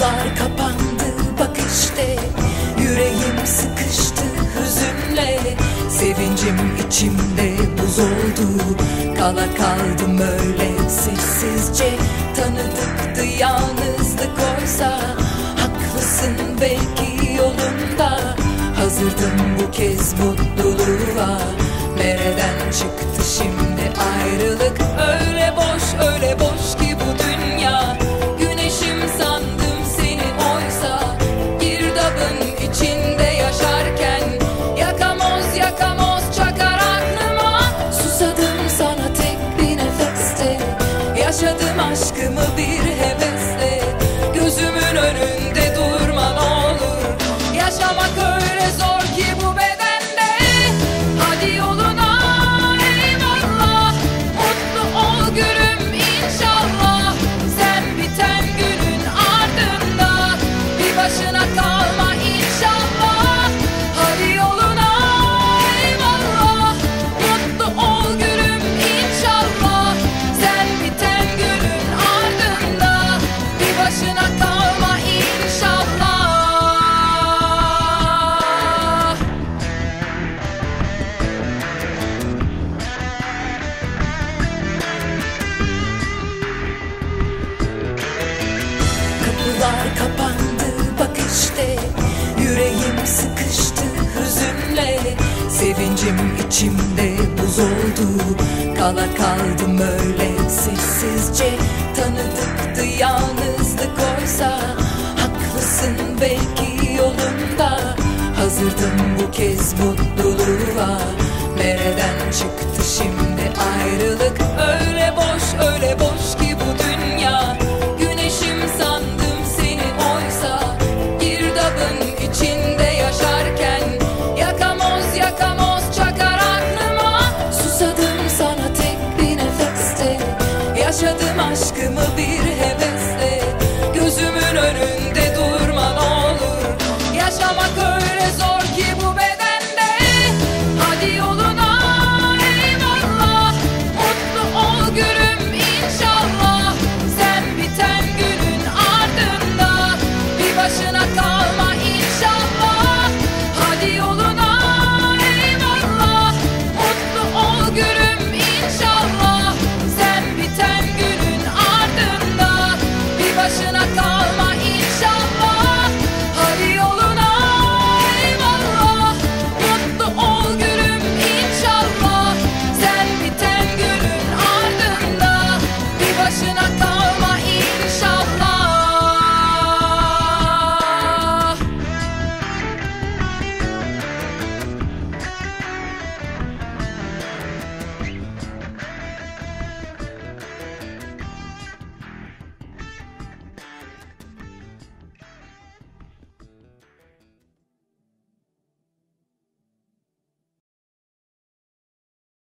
Yollar kapandı bak işte. Yüreğim sıkıştı hüzünle. Sevincim içimde buz oldu. Kala kaldım öyle sessizce. Tanıdıktı yalnızlık oysa Haklısın belki yolunda. Hazırdım bu kez mutluluğa. Nereden çıktı şimdi ayrılık? Öyle aşkımı bir hevesle Gözümün önünde durma ne olur. Yaşamak öyle zor ki bu bedende. Hadi yoluna eyvallah. Mutlu ol gülüm inşallah. Sen biten günün ardında Bir başına Sevincim içimde buz oldu. Kala kaldım öyle sessizce. Tanıdıktı yalnızlık oysa. Haklısın belki yolunda. Hazırdım bu kez mutluluğa. Nereden çıktı şimdi ayrılık? Öyle aşkımı bir heves